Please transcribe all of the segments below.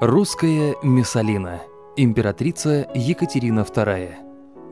Русская Мессалина. Императрица Екатерина II.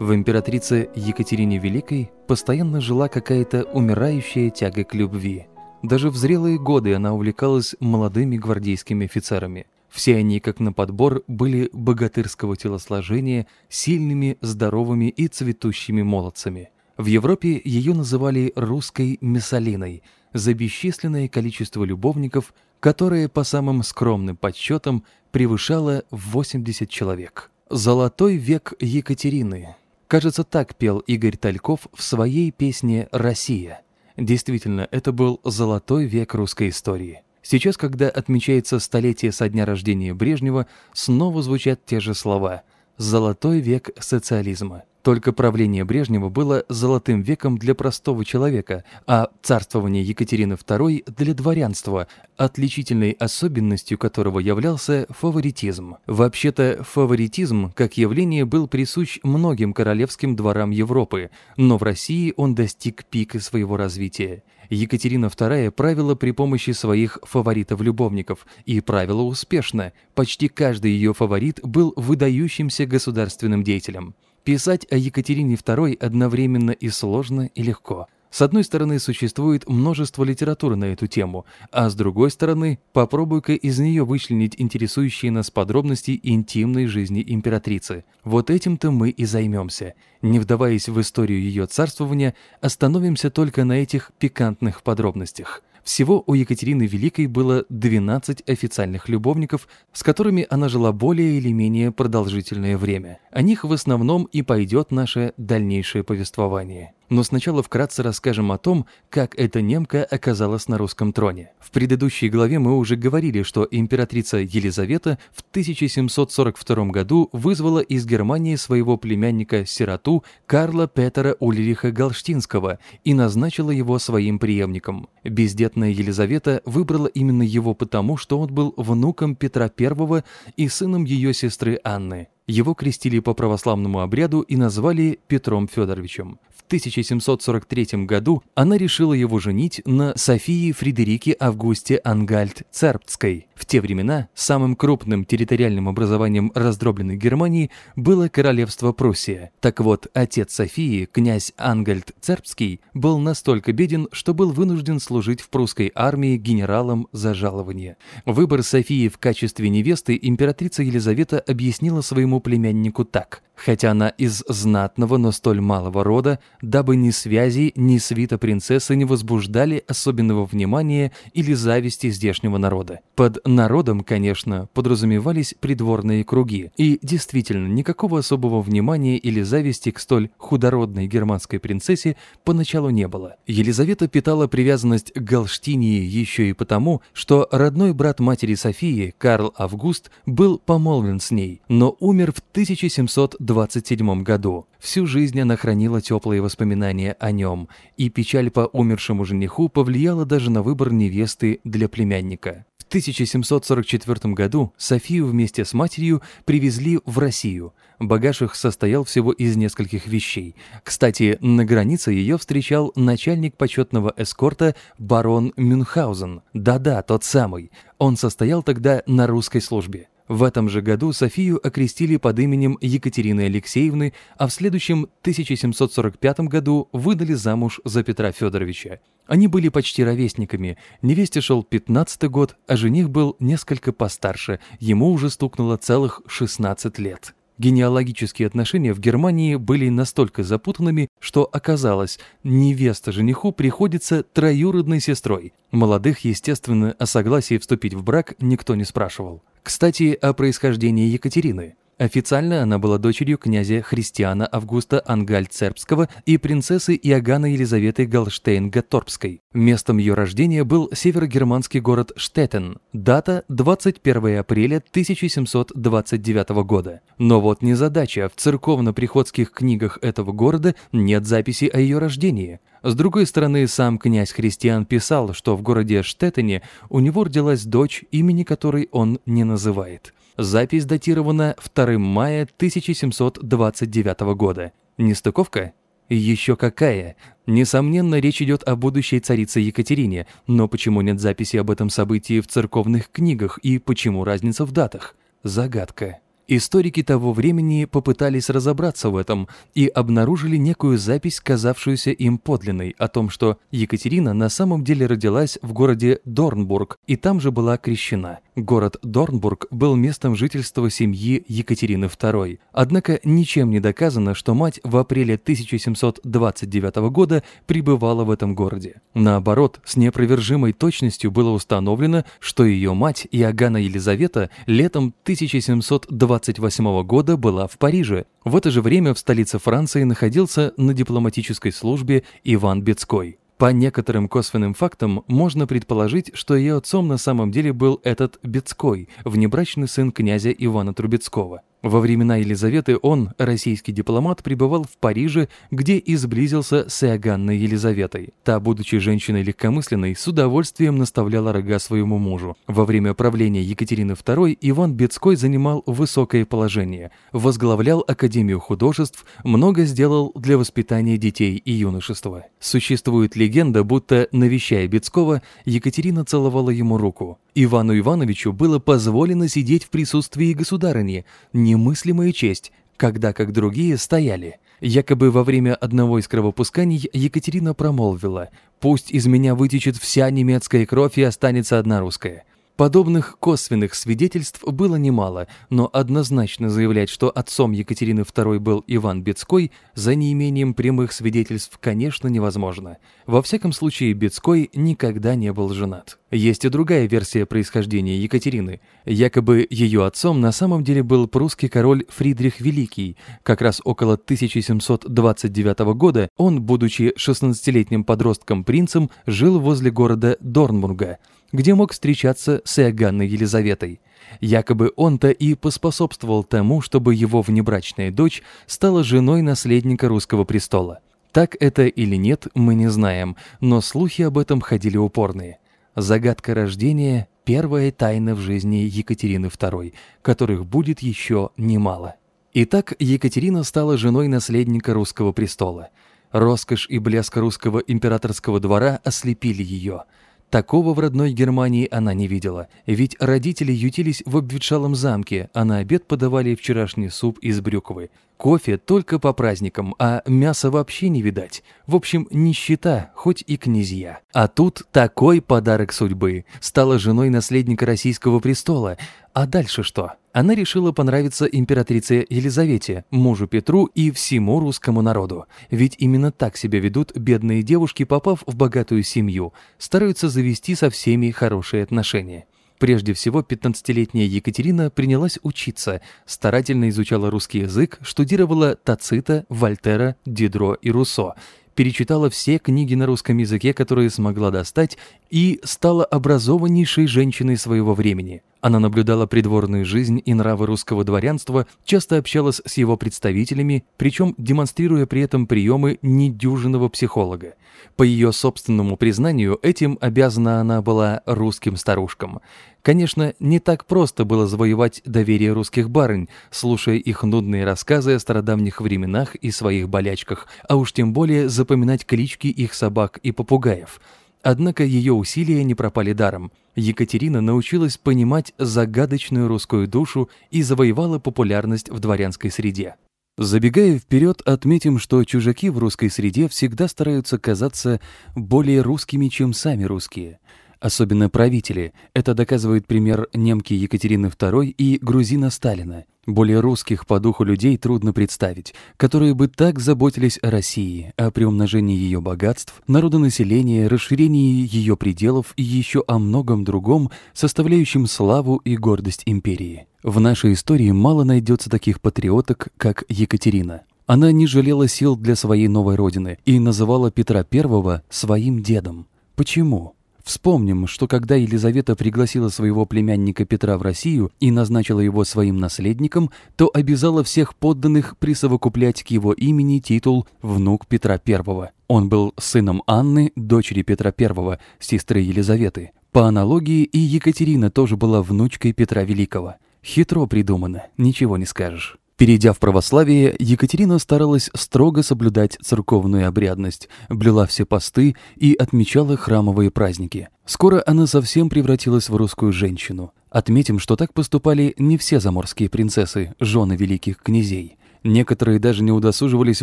В императрице Екатерине Великой постоянно жила какая-то умирающая тяга к любви. Даже в зрелые годы она увлекалась молодыми гвардейскими офицерами. Все они, как на подбор, были богатырского телосложения, сильными, здоровыми и цветущими молодцами. В Европе ее называли «русской Мессалиной» за бесчисленное количество любовников, которое, по самым скромным подсчетам, превышало 80 человек. «Золотой век Екатерины». Кажется, так пел Игорь Тальков в своей песне «Россия». Действительно, это был золотой век русской истории. Сейчас, когда отмечается столетие со дня рождения Брежнева, снова звучат те же слова «золотой век социализма». Только правление Брежнева было золотым веком для простого человека, а царствование Екатерины II для дворянства, отличительной особенностью которого являлся фаворитизм. Вообще-то фаворитизм, как явление, был присущ многим королевским дворам Европы, но в России он достиг пика своего развития. Екатерина II правила при помощи своих фаворитов-любовников, и правила успешно. Почти каждый ее фаворит был выдающимся государственным деятелем. Писать о Екатерине II одновременно и сложно, и легко. С одной стороны, существует множество литературы на эту тему, а с другой стороны, попробуй-ка из нее вычленить интересующие нас подробности интимной жизни императрицы. Вот этим-то мы и займемся. Не вдаваясь в историю ее царствования, остановимся только на этих пикантных подробностях. Всего у Екатерины Великой было 12 официальных любовников, с которыми она жила более или менее продолжительное время. О них в основном и пойдет наше дальнейшее повествование. Но сначала вкратце расскажем о том, как эта немка оказалась на русском троне. В предыдущей главе мы уже говорили, что императрица Елизавета в 1742 году вызвала из Германии своего племянника-сироту Карла Петера Ульриха Галштинского и назначила его своим преемником. Бездетная Елизавета выбрала именно его потому, что он был внуком Петра I и сыном ее сестры Анны. Его крестили по православному обряду и назвали Петром Федоровичем. В 1743 году она решила его женить на Софии Фредерике Августе Ангальд-Цербцкой. В те времена самым крупным территориальным образованием раздробленной Германии было королевство Пруссия. Так вот, отец Софии, князь Ангальд-Цербский, был настолько беден, что был вынужден служить в прусской армии генералом за жалование. Выбор Софии в качестве невесты императрица Елизавета объяснила своему племяннику так. Хотя она из знатного, но столь малого рода, дабы ни связи, ни свита принцессы не возбуждали особенного внимания или зависти здешнего народа. Под народом, конечно, подразумевались придворные круги, и действительно никакого особого внимания или зависти к столь худородной германской принцессе поначалу не было. Елизавета питала привязанность к Галштинии еще и потому, что родной брат матери Софии, Карл Август, был помолвлен с ней, но умер в 1727 году. Всю жизнь она хранила теплые воспоминания о нем, и печаль по умершему жениху повлияла даже на выбор невесты для племянника. В 1744 году Софию вместе с матерью привезли в Россию. Багаж их состоял всего из нескольких вещей. Кстати, на границе ее встречал начальник почетного эскорта барон Мюнхгаузен. Да-да, тот самый. Он состоял тогда на русской службе. В этом же году Софию окрестили под именем Екатерины Алексеевны, а в следующем 1745 году выдали замуж за Петра Федоровича. Они были почти ровесниками, невесте шел 15 год, а жених был несколько постарше, ему уже стукнуло целых 16 лет. Генеалогические отношения в Германии были настолько запутанными, что оказалось, невеста жениху приходится троюродной сестрой. Молодых, естественно, о согласии вступить в брак никто не спрашивал. Кстати, о происхождении Екатерины. Официально она была дочерью князя Христиана Августа Ангальцербского и принцессы Иоганна Елизаветы Галштейн-Гатторпской. Местом ее рождения был северогерманский город Штеттен. Дата 21 апреля 1729 года. Но вот незадача, в церковно-приходских книгах этого города нет записи о ее рождении. С другой стороны, сам князь Христиан писал, что в городе Штеттене у него родилась дочь, имени которой он не называет. Запись датирована 2 мая 1729 года. Нестыковка? Еще какая! Несомненно, речь идет о будущей царице Екатерине, но почему нет записи об этом событии в церковных книгах и почему разница в датах? Загадка. Историки того времени попытались разобраться в этом и обнаружили некую запись, казавшуюся им подлинной, о том, что Екатерина на самом деле родилась в городе Дорнбург и там же была крещена. Город Дорнбург был местом жительства семьи Екатерины II. Однако ничем не доказано, что мать в апреле 1729 года пребывала в этом городе. Наоборот, с неопровержимой точностью было установлено, что ее мать Иоганна Елизавета летом 1720 28 года была в Париже. В это же время в столице Франции находился на дипломатической службе Иван Бецкой. По некоторым косвенным фактам можно предположить, что ее отцом на самом деле был этот Бецкой, внебрачный сын князя Ивана Трубецкого. Во времена Елизаветы он, российский дипломат, пребывал в Париже, где и сблизился с Иоганной Елизаветой. Та, будучи женщиной легкомысленной, с удовольствием наставляла рога своему мужу. Во время правления Екатерины II Иван Бецкой занимал высокое положение, возглавлял Академию художеств, много сделал для воспитания детей и юношества. Существует легенда, будто, навещая Бецкого, Екатерина целовала ему руку. Ивану Ивановичу было позволено сидеть в присутствии государыни, немыслимая честь, когда как другие стояли. Якобы во время одного из кровопусканий Екатерина промолвила «Пусть из меня вытечет вся немецкая кровь и останется одна русская». Подобных косвенных свидетельств было немало, но однозначно заявлять, что отцом Екатерины II был Иван Бецкой, за неимением прямых свидетельств, конечно, невозможно. Во всяком случае, Бецкой никогда не был женат. Есть и другая версия происхождения Екатерины. Якобы ее отцом на самом деле был прусский король Фридрих Великий. Как раз около 1729 года он, будучи 16-летним подростком-принцем, жил возле города Дорнбурга – где мог встречаться с Иоганной Елизаветой. Якобы он-то и поспособствовал тому, чтобы его внебрачная дочь стала женой наследника русского престола. Так это или нет, мы не знаем, но слухи об этом ходили упорные. Загадка рождения – первая тайна в жизни Екатерины II, которых будет еще немало. Итак, Екатерина стала женой наследника русского престола. Роскошь и блеск русского императорского двора ослепили ее – Такого в родной Германии она не видела, ведь родители ютились в обветшалом замке, а на обед подавали вчерашний суп из брюквы. Кофе только по праздникам, а мяса вообще не видать. В общем, нищета, хоть и князья. А тут такой подарок судьбы. Стала женой наследника российского престола. А дальше что? Она решила понравиться императрице Елизавете, мужу Петру и всему русскому народу. Ведь именно так себя ведут бедные девушки, попав в богатую семью. Стараются завести со всеми хорошие отношения. Прежде всего, 15-летняя Екатерина принялась учиться, старательно изучала русский язык, штудировала Тацита, Вольтера, Дидро и Руссо, перечитала все книги на русском языке, которые смогла достать, и стала образованнейшей женщиной своего времени. Она наблюдала придворную жизнь и нравы русского дворянства, часто общалась с его представителями, причем демонстрируя при этом приемы недюжинного психолога. По ее собственному признанию, этим обязана она была русским старушкам. Конечно, не так просто было завоевать доверие русских барынь, слушая их нудные рассказы о стародавних временах и своих болячках, а уж тем более запоминать клички их собак и попугаев – Однако ее усилия не пропали даром. Екатерина научилась понимать загадочную русскую душу и завоевала популярность в дворянской среде. Забегая вперед, отметим, что чужаки в русской среде всегда стараются казаться более русскими, чем сами русские – особенно правители. Это доказывает пример немки Екатерины II и грузина Сталина. Более русских по духу людей трудно представить, которые бы так заботились о России, о приумножении ее богатств, народонаселении, расширении ее пределов и еще о многом другом, составляющем славу и гордость империи. В нашей истории мало найдется таких патриоток, как Екатерина. Она не жалела сил для своей новой родины и называла Петра I своим дедом. Почему? Вспомним, что когда Елизавета пригласила своего племянника Петра в Россию и назначила его своим наследником, то обязала всех подданных присовокуплять к его имени титул «внук Петра I». Он был сыном Анны, дочери Петра I, сестры Елизаветы. По аналогии и Екатерина тоже была внучкой Петра Великого. Хитро придумано, ничего не скажешь. Перейдя в православие, Екатерина старалась строго соблюдать церковную обрядность, блюла все посты и отмечала храмовые праздники. Скоро она совсем превратилась в русскую женщину. Отметим, что так поступали не все заморские принцессы, жены великих князей. Некоторые даже не удосуживались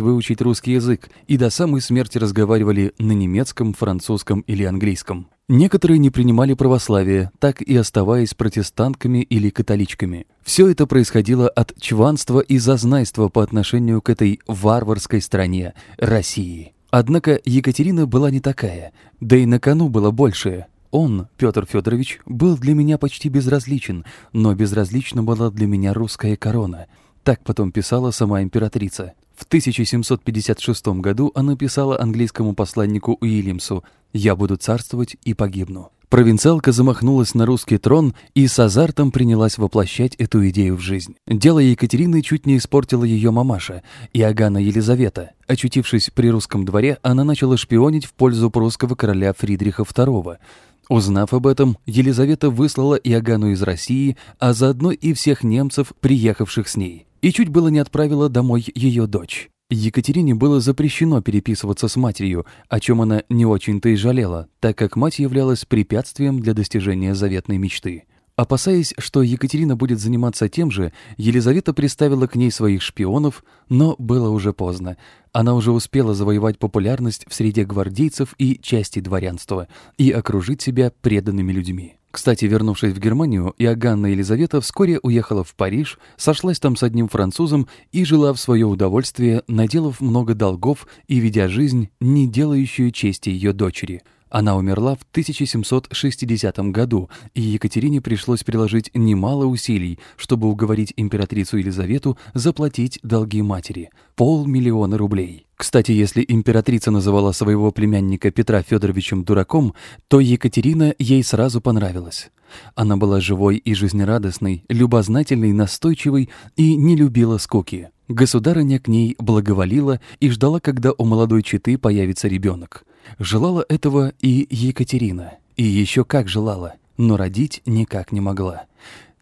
выучить русский язык и до самой смерти разговаривали на немецком, французском или английском. Некоторые не принимали православие, так и оставаясь протестантками или католичками. Все это происходило от чванства и зазнайства по отношению к этой варварской стране, России. Однако Екатерина была не такая, да и на кону было большее. Он, Петр Федорович, был для меня почти безразличен, но безразлична была для меня русская корона. Так потом писала сама императрица. В 1756 году она писала английскому посланнику Уильямсу «Я буду царствовать и погибну». Провинциалка замахнулась на русский трон и с азартом принялась воплощать эту идею в жизнь. Дело Екатерины чуть не испортила ее мамаша, Иоганна Елизавета. Очутившись при русском дворе, она начала шпионить в пользу прусского короля Фридриха II. Узнав об этом, Елизавета выслала Иоганну из России, а заодно и всех немцев, приехавших с ней и чуть было не отправила домой ее дочь. Екатерине было запрещено переписываться с матерью, о чем она не очень-то и жалела, так как мать являлась препятствием для достижения заветной мечты. Опасаясь, что Екатерина будет заниматься тем же, Елизавета приставила к ней своих шпионов, но было уже поздно. Она уже успела завоевать популярность в среде гвардейцев и части дворянства и окружить себя преданными людьми. Кстати, вернувшись в Германию, Иоганна Елизавета вскоре уехала в Париж, сошлась там с одним французом и жила в свое удовольствие, наделав много долгов и ведя жизнь, не делающую чести ее дочери – она умерла в 1760 году, и Екатерине пришлось приложить немало усилий, чтобы уговорить императрицу Елизавету заплатить долги матери – полмиллиона рублей. Кстати, если императрица называла своего племянника Петра Федоровичем дураком, то Екатерина ей сразу понравилась. Она была живой и жизнерадостной, любознательной, настойчивой и не любила скуки. Государыня к ней благоволила и ждала, когда у молодой четы появится ребенок. Желала этого и Екатерина, и еще как желала, но родить никак не могла.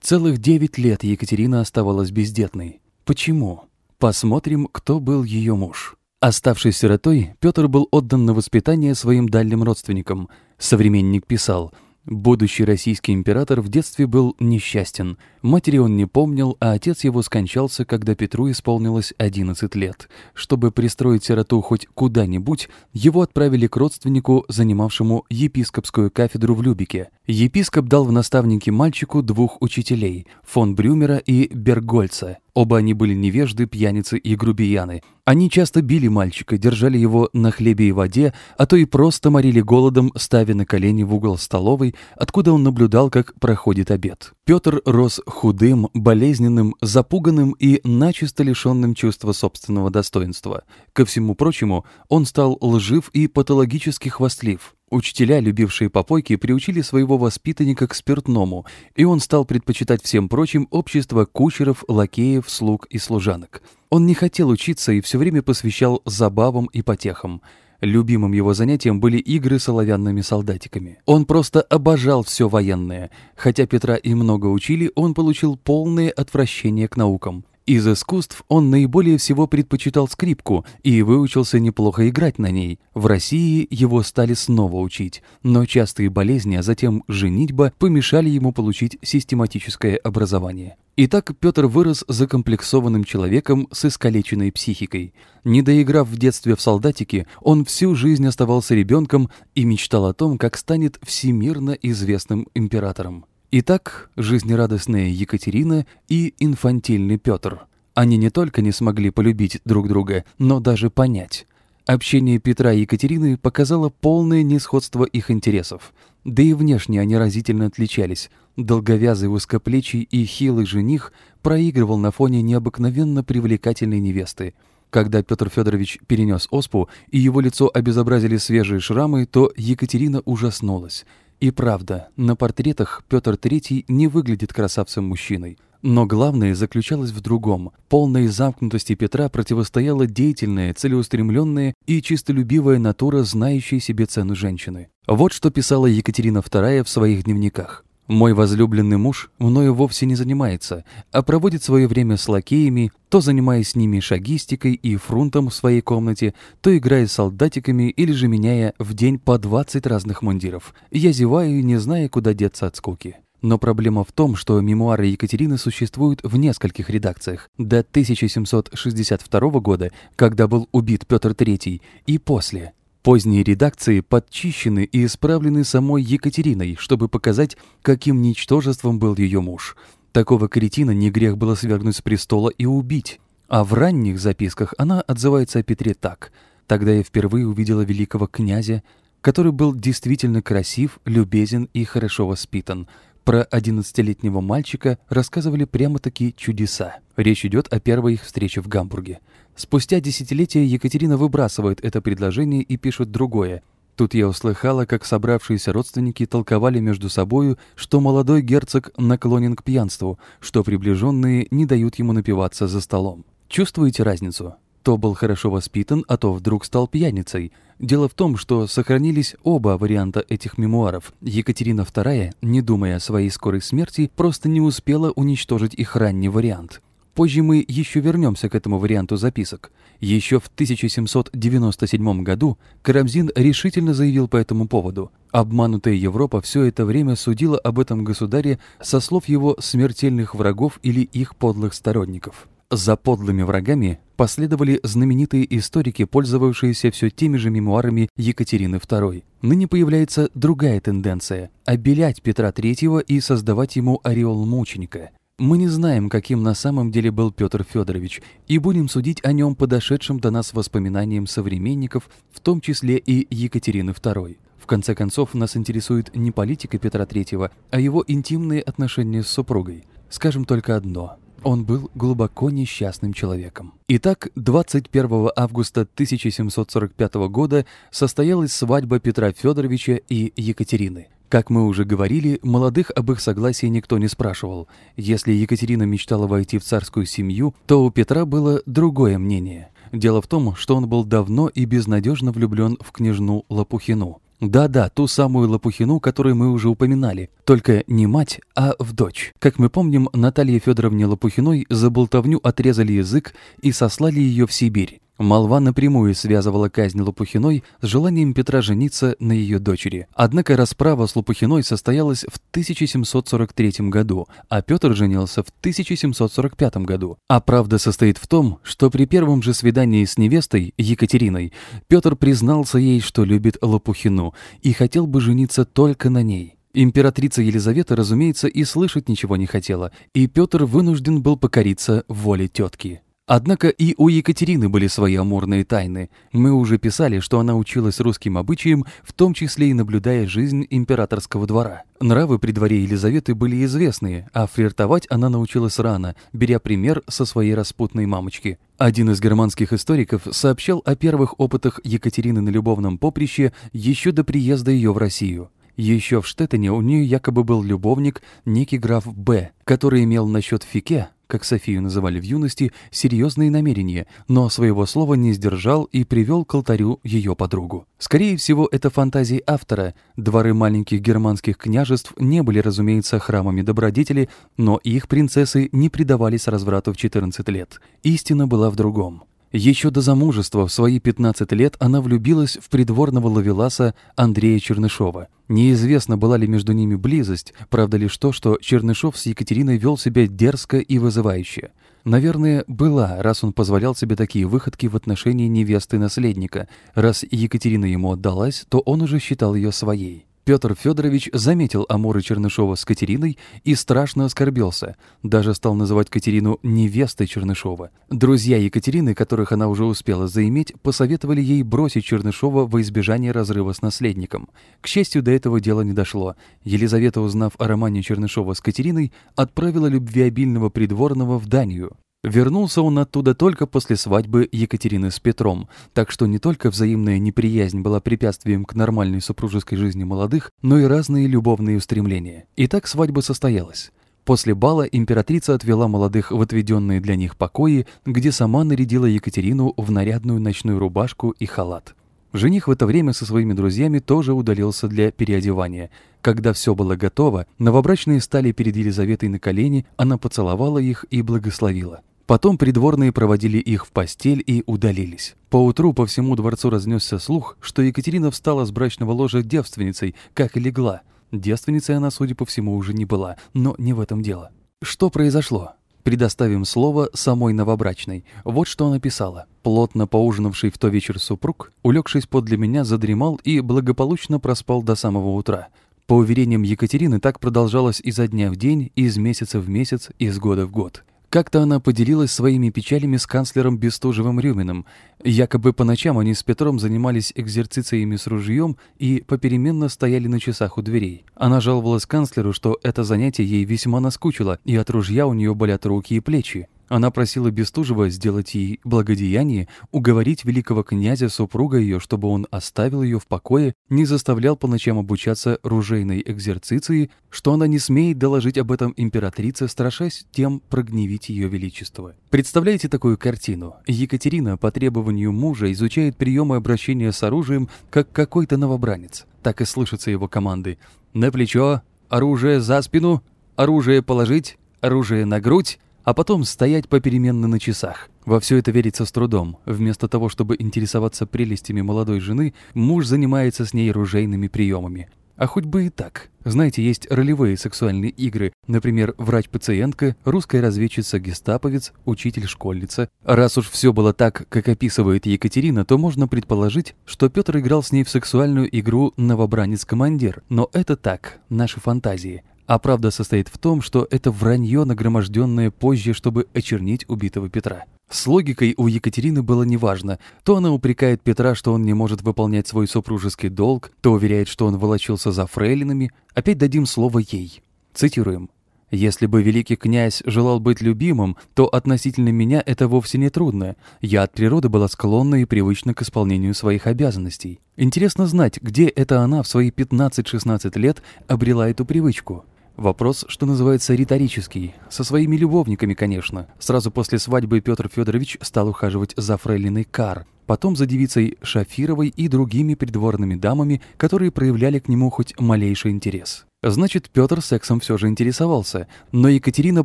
Целых девять лет Екатерина оставалась бездетной. Почему? Посмотрим, кто был ее муж. Оставшись сиротой, Петр был отдан на воспитание своим дальним родственникам. Современник писал – Будущий российский император в детстве был несчастен. Матери он не помнил, а отец его скончался, когда Петру исполнилось 11 лет. Чтобы пристроить сироту хоть куда-нибудь, его отправили к родственнику, занимавшему епископскую кафедру в Любике. Епископ дал в наставники мальчику двух учителей – фон Брюмера и Бергольца. Оба они были невежды, пьяницы и грубияны. Они часто били мальчика, держали его на хлебе и воде, а то и просто морили голодом, ставя на колени в угол столовой, откуда он наблюдал, как проходит обед. Петр рос худым, болезненным, запуганным и начисто лишенным чувства собственного достоинства. Ко всему прочему, он стал лжив и патологически хвастлив. Учителя, любившие попойки, приучили своего воспитанника к спиртному, и он стал предпочитать всем прочим общество кучеров, лакеев, слуг и служанок. Он не хотел учиться и все время посвящал забавам и потехам. Любимым его занятием были игры с оловянными солдатиками. Он просто обожал все военное. Хотя Петра и много учили, он получил полное отвращение к наукам. Из искусств он наиболее всего предпочитал скрипку и выучился неплохо играть на ней. В России его стали снова учить, но частые болезни, а затем женитьба помешали ему получить систематическое образование. Итак, Петр вырос закомплексованным человеком с искалеченной психикой. Не доиграв в детстве в солдатике, он всю жизнь оставался ребенком и мечтал о том, как станет всемирно известным императором. Итак, жизнерадостная Екатерина и инфантильный Петр. Они не только не смогли полюбить друг друга, но даже понять. Общение Петра и Екатерины показало полное несходство их интересов. Да и внешне они разительно отличались. Долговязый узкоплечий и хилый жених проигрывал на фоне необыкновенно привлекательной невесты. Когда Петр Федорович перенес оспу и его лицо обезобразили свежие шрамы, то Екатерина ужаснулась – и правда, на портретах Петр III не выглядит красавцем-мужчиной. Но главное заключалось в другом. Полной замкнутости Петра противостояла деятельная, целеустремленная и чистолюбивая натура, знающая себе цену женщины. Вот что писала Екатерина II в своих дневниках. Мой возлюбленный муж мною вовсе не занимается, а проводит свое время с лакеями, то занимаясь с ними шагистикой и фрунтом в своей комнате, то играя с солдатиками или же меняя в день по 20 разных мундиров. Я зеваю, не зная, куда деться от скуки. Но проблема в том, что мемуары Екатерины существуют в нескольких редакциях. До 1762 года, когда был убит Петр III, и после – Поздние редакции подчищены и исправлены самой Екатериной, чтобы показать, каким ничтожеством был ее муж. Такого кретина не грех было свергнуть с престола и убить. А в ранних записках она отзывается о Петре так. «Тогда я впервые увидела великого князя, который был действительно красив, любезен и хорошо воспитан. Про одиннадцатилетнего мальчика рассказывали прямо-таки чудеса. Речь идет о первой их встрече в Гамбурге. Спустя десятилетия Екатерина выбрасывает это предложение и пишет другое. Тут я услыхала, как собравшиеся родственники толковали между собою, что молодой герцог наклонен к пьянству, что приближенные не дают ему напиваться за столом. Чувствуете разницу? То был хорошо воспитан, а то вдруг стал пьяницей. Дело в том, что сохранились оба варианта этих мемуаров. Екатерина II, не думая о своей скорой смерти, просто не успела уничтожить их ранний вариант. Позже мы еще вернемся к этому варианту записок. Еще в 1797 году Карамзин решительно заявил по этому поводу. Обманутая Европа все это время судила об этом государе со слов его смертельных врагов или их подлых сторонников. За подлыми врагами последовали знаменитые историки, пользовавшиеся все теми же мемуарами Екатерины II. Ныне появляется другая тенденция – обелять Петра III и создавать ему ореол мученика – мы не знаем, каким на самом деле был Петр Федорович, и будем судить о нем подошедшим до нас воспоминаниям современников, в том числе и Екатерины II. В конце концов, нас интересует не политика Петра III, а его интимные отношения с супругой. Скажем только одно. Он был глубоко несчастным человеком. Итак, 21 августа 1745 года состоялась свадьба Петра Федоровича и Екатерины. Как мы уже говорили, молодых об их согласии никто не спрашивал. Если Екатерина мечтала войти в царскую семью, то у Петра было другое мнение. Дело в том, что он был давно и безнадежно влюблен в княжну Лопухину. Да-да, ту самую Лопухину, которую мы уже упоминали. Только не мать, а в дочь. Как мы помним, Наталье Федоровне Лопухиной за болтовню отрезали язык и сослали ее в Сибирь. Молва напрямую связывала казнь Лопухиной с желанием Петра жениться на ее дочери. Однако расправа с Лопухиной состоялась в 1743 году, а Петр женился в 1745 году. А правда состоит в том, что при первом же свидании с невестой, Екатериной, Петр признался ей, что любит Лопухину и хотел бы жениться только на ней. Императрица Елизавета, разумеется, и слышать ничего не хотела, и Петр вынужден был покориться воле тетки. Однако и у Екатерины были свои амурные тайны. Мы уже писали, что она училась русским обычаям, в том числе и наблюдая жизнь императорского двора. Нравы при дворе Елизаветы были известные, а флиртовать она научилась рано, беря пример со своей распутной мамочки. Один из германских историков сообщал о первых опытах Екатерины на любовном поприще еще до приезда ее в Россию. Еще в Штеттене у нее якобы был любовник, некий граф Б, который имел насчет Фике, как Софию называли в юности, серьезные намерения, но своего слова не сдержал и привел к алтарю ее подругу. Скорее всего, это фантазии автора. Дворы маленьких германских княжеств не были, разумеется, храмами добродетели, но их принцессы не предавались разврату в 14 лет. Истина была в другом. Еще до замужества, в свои 15 лет, она влюбилась в придворного лавеласа Андрея Чернышова. Неизвестно, была ли между ними близость, правда лишь то, что Чернышов с Екатериной вел себя дерзко и вызывающе. Наверное, была, раз он позволял себе такие выходки в отношении невесты-наследника. Раз Екатерина ему отдалась, то он уже считал ее своей. Петр Федорович заметил амуры Чернышова с Катериной и страшно оскорбился, даже стал называть Катерину невестой Чернышова. Друзья Екатерины, которых она уже успела заиметь, посоветовали ей бросить Чернышова во избежание разрыва с наследником. К счастью, до этого дела не дошло. Елизавета, узнав о романе Чернышова с Катериной, отправила любвеобильного придворного в Данию. Вернулся он оттуда только после свадьбы Екатерины с Петром, так что не только взаимная неприязнь была препятствием к нормальной супружеской жизни молодых, но и разные любовные устремления. И так свадьба состоялась. После бала императрица отвела молодых в отведенные для них покои, где сама нарядила Екатерину в нарядную ночную рубашку и халат. Жених в это время со своими друзьями тоже удалился для переодевания. Когда все было готово, новобрачные стали перед Елизаветой на колени, она поцеловала их и благословила. Потом придворные проводили их в постель и удалились. Поутру по всему дворцу разнесся слух, что Екатерина встала с брачного ложа девственницей, как и легла. Девственницей она, судя по всему, уже не была, но не в этом дело. Что произошло? Предоставим слово самой новобрачной. Вот что она писала. Плотно поужинавший в то вечер супруг, улегшись подле меня, задремал и благополучно проспал до самого утра. По уверениям Екатерины, так продолжалось изо дня в день, из месяца в месяц, из года в год. Как-то она поделилась своими печалями с канцлером Бестужевым Рюминым. Якобы по ночам они с Петром занимались экзерцициями с ружьем и попеременно стояли на часах у дверей. Она жаловалась канцлеру, что это занятие ей весьма наскучило, и от ружья у нее болят руки и плечи. Она просила Бестужева сделать ей благодеяние, уговорить великого князя, супруга ее, чтобы он оставил ее в покое, не заставлял по ночам обучаться ружейной экзерциции, что она не смеет доложить об этом императрице, страшась тем прогневить ее величество. Представляете такую картину? Екатерина по требованию мужа изучает приемы обращения с оружием, как какой-то новобранец. Так и слышатся его команды. «На плечо! Оружие за спину! Оружие положить! Оружие на грудь!» А потом стоять попеременно на часах. Во все это верится с трудом. Вместо того, чтобы интересоваться прелестями молодой жены, муж занимается с ней ружейными приемами. А хоть бы и так. Знаете, есть ролевые сексуальные игры, например, врач-пациентка, русская разведчица-гестаповец, учитель-школьница. Раз уж все было так, как описывает Екатерина, то можно предположить, что Петр играл с ней в сексуальную игру «Новобранец-командир». Но это так, наши фантазии. А правда состоит в том, что это вранье, нагроможденное позже, чтобы очернить убитого Петра. С логикой у Екатерины было неважно. То она упрекает Петра, что он не может выполнять свой супружеский долг, то уверяет, что он волочился за фрейлинами. Опять дадим слово ей. Цитируем. Если бы великий князь желал быть любимым, то относительно меня это вовсе не трудно. Я от природы была склонна и привычна к исполнению своих обязанностей. Интересно знать, где это она в свои 15-16 лет обрела эту привычку. Вопрос, что называется, риторический. Со своими любовниками, конечно. Сразу после свадьбы Петр Федорович стал ухаживать за фрейлиной Кар, потом за девицей Шафировой и другими придворными дамами, которые проявляли к нему хоть малейший интерес. Значит, Петр сексом все же интересовался, но Екатерина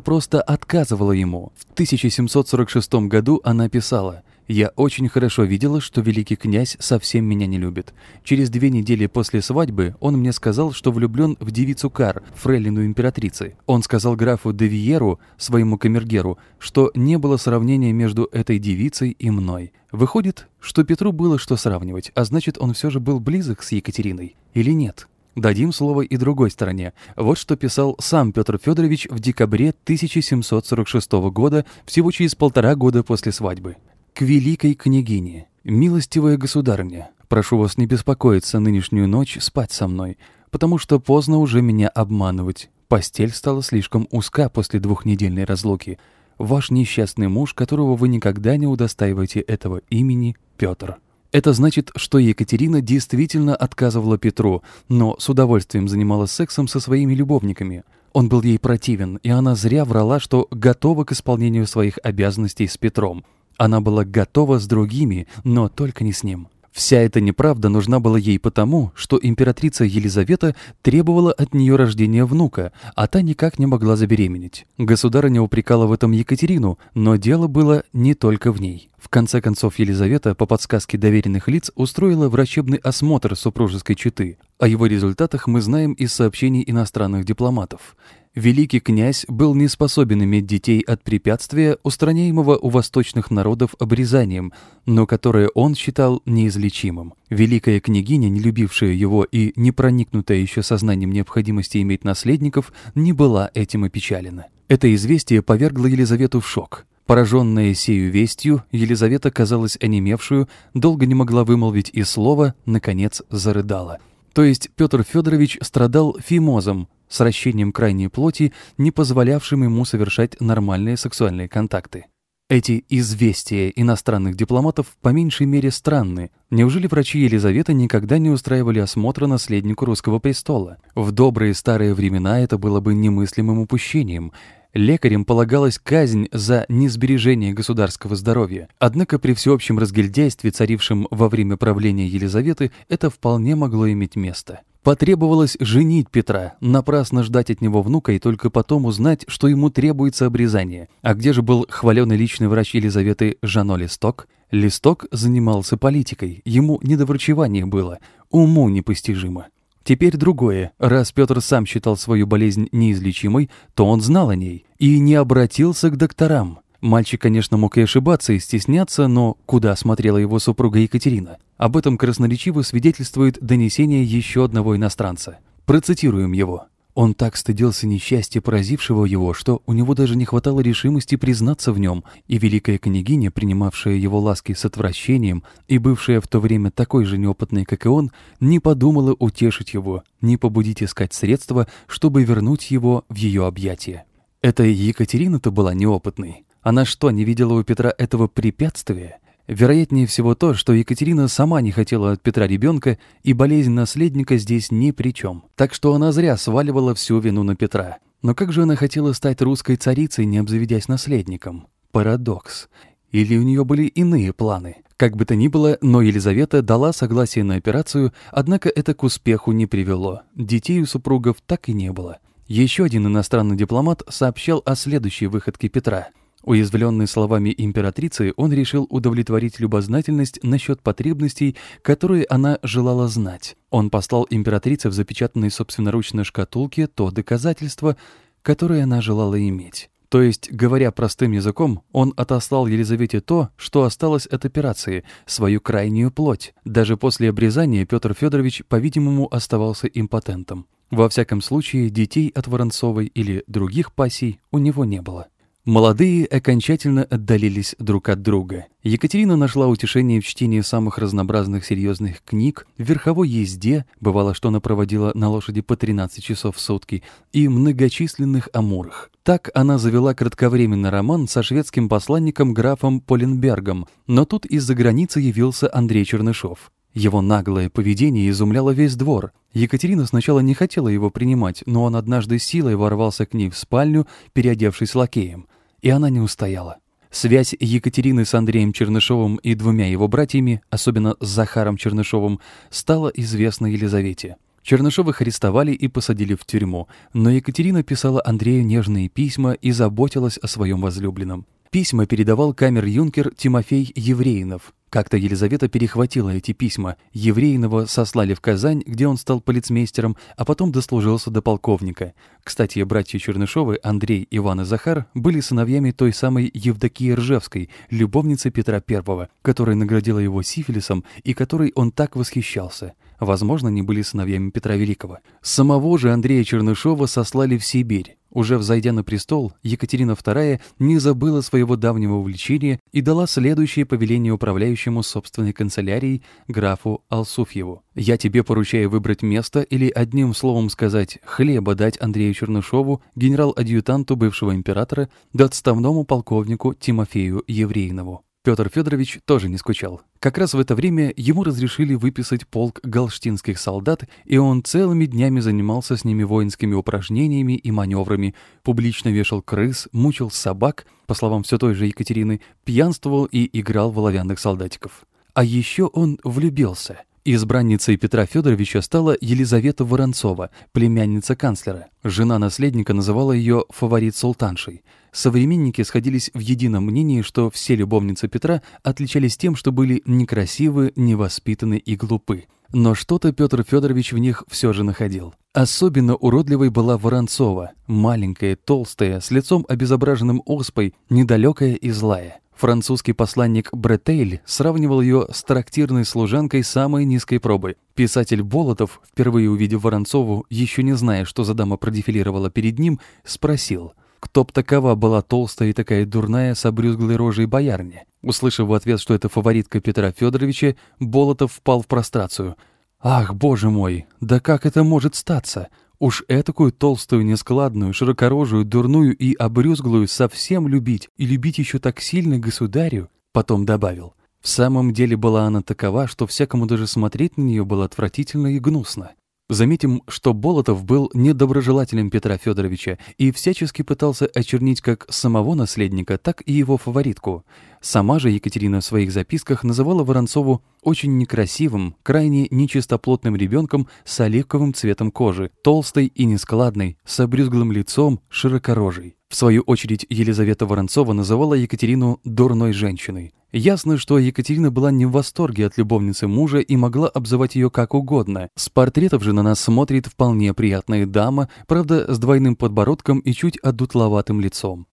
просто отказывала ему. В 1746 году она писала я очень хорошо видела, что великий князь совсем меня не любит. Через две недели после свадьбы он мне сказал, что влюблен в девицу Кар, фрейлину императрицы. Он сказал графу де Виеру, своему камергеру, что не было сравнения между этой девицей и мной. Выходит, что Петру было что сравнивать, а значит, он все же был близок с Екатериной. Или нет? Дадим слово и другой стороне. Вот что писал сам Петр Федорович в декабре 1746 года, всего через полтора года после свадьбы. К великой княгине, милостивая государыня, прошу вас не беспокоиться нынешнюю ночь спать со мной, потому что поздно уже меня обманывать. Постель стала слишком узка после двухнедельной разлуки. Ваш несчастный муж, которого вы никогда не удостаиваете этого имени, Петр. Это значит, что Екатерина действительно отказывала Петру, но с удовольствием занималась сексом со своими любовниками. Он был ей противен, и она зря врала, что готова к исполнению своих обязанностей с Петром. Она была готова с другими, но только не с ним. Вся эта неправда нужна была ей потому, что императрица Елизавета требовала от нее рождения внука, а та никак не могла забеременеть. Государыня упрекала в этом Екатерину, но дело было не только в ней. В конце концов, Елизавета по подсказке доверенных лиц устроила врачебный осмотр супружеской четы. О его результатах мы знаем из сообщений иностранных дипломатов великий князь был не способен иметь детей от препятствия, устраняемого у восточных народов обрезанием, но которое он считал неизлечимым. Великая княгиня, не любившая его и не проникнутая еще сознанием необходимости иметь наследников, не была этим опечалена. Это известие повергло Елизавету в шок. Пораженная сею вестью, Елизавета казалась онемевшую, долго не могла вымолвить и слова, наконец зарыдала. То есть Петр Федорович страдал фимозом, сращением крайней плоти, не позволявшим ему совершать нормальные сексуальные контакты. Эти известия иностранных дипломатов по меньшей мере странны. Неужели врачи Елизаветы никогда не устраивали осмотра наследнику русского престола? В добрые старые времена это было бы немыслимым упущением. Лекарям полагалась казнь за несбережение государского здоровья. Однако при всеобщем разгильдяйстве, царившем во время правления Елизаветы, это вполне могло иметь место. Потребовалось женить Петра, напрасно ждать от него внука и только потом узнать, что ему требуется обрезание. А где же был хваленый личный врач Елизаветы Жано Листок? Листок занимался политикой, ему недоврачевание было, уму непостижимо. Теперь другое. Раз Петр сам считал свою болезнь неизлечимой, то он знал о ней и не обратился к докторам. Мальчик, конечно, мог и ошибаться, и стесняться, но куда смотрела его супруга Екатерина? Об этом красноречиво свидетельствует донесение еще одного иностранца. Процитируем его. Он так стыдился несчастья, поразившего его, что у него даже не хватало решимости признаться в нем, и великая княгиня, принимавшая его ласки с отвращением и бывшая в то время такой же неопытной, как и он, не подумала утешить его, не побудить искать средства, чтобы вернуть его в ее объятия. Эта Екатерина-то была неопытной. Она что, не видела у Петра этого препятствия? Вероятнее всего то, что Екатерина сама не хотела от Петра ребенка, и болезнь наследника здесь ни при чем. Так что она зря сваливала всю вину на Петра. Но как же она хотела стать русской царицей, не обзаведясь наследником? Парадокс. Или у нее были иные планы? Как бы то ни было, но Елизавета дала согласие на операцию, однако это к успеху не привело. Детей у супругов так и не было. Еще один иностранный дипломат сообщал о следующей выходке Петра – Уязвленный словами императрицы, он решил удовлетворить любознательность насчет потребностей, которые она желала знать. Он послал императрице в запечатанной собственноручной шкатулке то доказательство, которое она желала иметь. То есть, говоря простым языком, он отослал Елизавете то, что осталось от операции, свою крайнюю плоть. Даже после обрезания Петр Федорович, по-видимому, оставался импотентом. Во всяком случае, детей от Воронцовой или других пассий у него не было. Молодые окончательно отдалились друг от друга. Екатерина нашла утешение в чтении самых разнообразных серьезных книг, в верховой езде, бывало, что она проводила на лошади по 13 часов в сутки, и многочисленных амурах. Так она завела кратковременный роман со шведским посланником графом Поленбергом, но тут из-за границы явился Андрей Чернышов. Его наглое поведение изумляло весь двор. Екатерина сначала не хотела его принимать, но он однажды силой ворвался к ней в спальню, переодевшись лакеем, и она не устояла. Связь Екатерины с Андреем Чернышовым и двумя его братьями, особенно с Захаром Чернышовым, стала известна Елизавете. Чернышовых арестовали и посадили в тюрьму, но Екатерина писала Андрею нежные письма и заботилась о своем возлюбленном. Письма передавал камер-юнкер Тимофей Евреинов. Как-то Елизавета перехватила эти письма. Евреинова сослали в Казань, где он стал полицмейстером, а потом дослужился до полковника. Кстати, братья Чернышовы, Андрей, Иван и Захар, были сыновьями той самой Евдокии Ржевской, любовницы Петра I, которая наградила его сифилисом и которой он так восхищался. Возможно, они были сыновьями Петра Великого. Самого же Андрея Чернышова сослали в Сибирь. Уже взойдя на престол, Екатерина II не забыла своего давнего увлечения и дала следующее повеление управляющему собственной канцелярией графу Алсуфьеву. «Я тебе поручаю выбрать место или одним словом сказать хлеба дать Андрею Чернышову, генерал-адъютанту бывшего императора, да отставному полковнику Тимофею Еврейнову». Петр Федорович тоже не скучал. Как раз в это время ему разрешили выписать полк галштинских солдат, и он целыми днями занимался с ними воинскими упражнениями и маневрами, публично вешал крыс, мучил собак, по словам все той же Екатерины, пьянствовал и играл в оловянных солдатиков. А еще он влюбился — Избранницей Петра Федоровича стала Елизавета Воронцова, племянница канцлера. Жена наследника называла ее фаворит-султаншей. Современники сходились в едином мнении, что все любовницы Петра отличались тем, что были некрасивы, невоспитаны и глупы. Но что-то Петр Федорович в них все же находил. Особенно уродливой была Воронцова, маленькая, толстая, с лицом обезображенным оспой, недалекая и злая. Французский посланник Бретейль сравнивал ее с трактирной служанкой самой низкой пробы. Писатель Болотов, впервые увидев Воронцову, еще не зная, что за дама продефилировала перед ним, спросил, кто б такова была толстая и такая дурная с обрюзглой рожей боярня. Услышав в ответ, что это фаворитка Петра Федоровича, Болотов впал в прострацию. «Ах, боже мой, да как это может статься? Уж этакую толстую, нескладную, широкорожую, дурную и обрюзглую совсем любить и любить еще так сильно государю, потом добавил. В самом деле была она такова, что всякому даже смотреть на нее было отвратительно и гнусно. Заметим, что Болотов был недоброжелателем Петра Федоровича и всячески пытался очернить как самого наследника, так и его фаворитку. Сама же Екатерина в своих записках называла Воронцову очень некрасивым, крайне нечистоплотным ребенком с оливковым цветом кожи, толстой и нескладной, с обрюзглым лицом, широкорожей. В свою очередь Елизавета Воронцова называла Екатерину «дурной женщиной». Ясно, что Екатерина была не в восторге от любовницы мужа и могла обзывать ее как угодно. С портретов же на нас смотрит вполне приятная дама, правда, с двойным подбородком и чуть одутловатым лицом.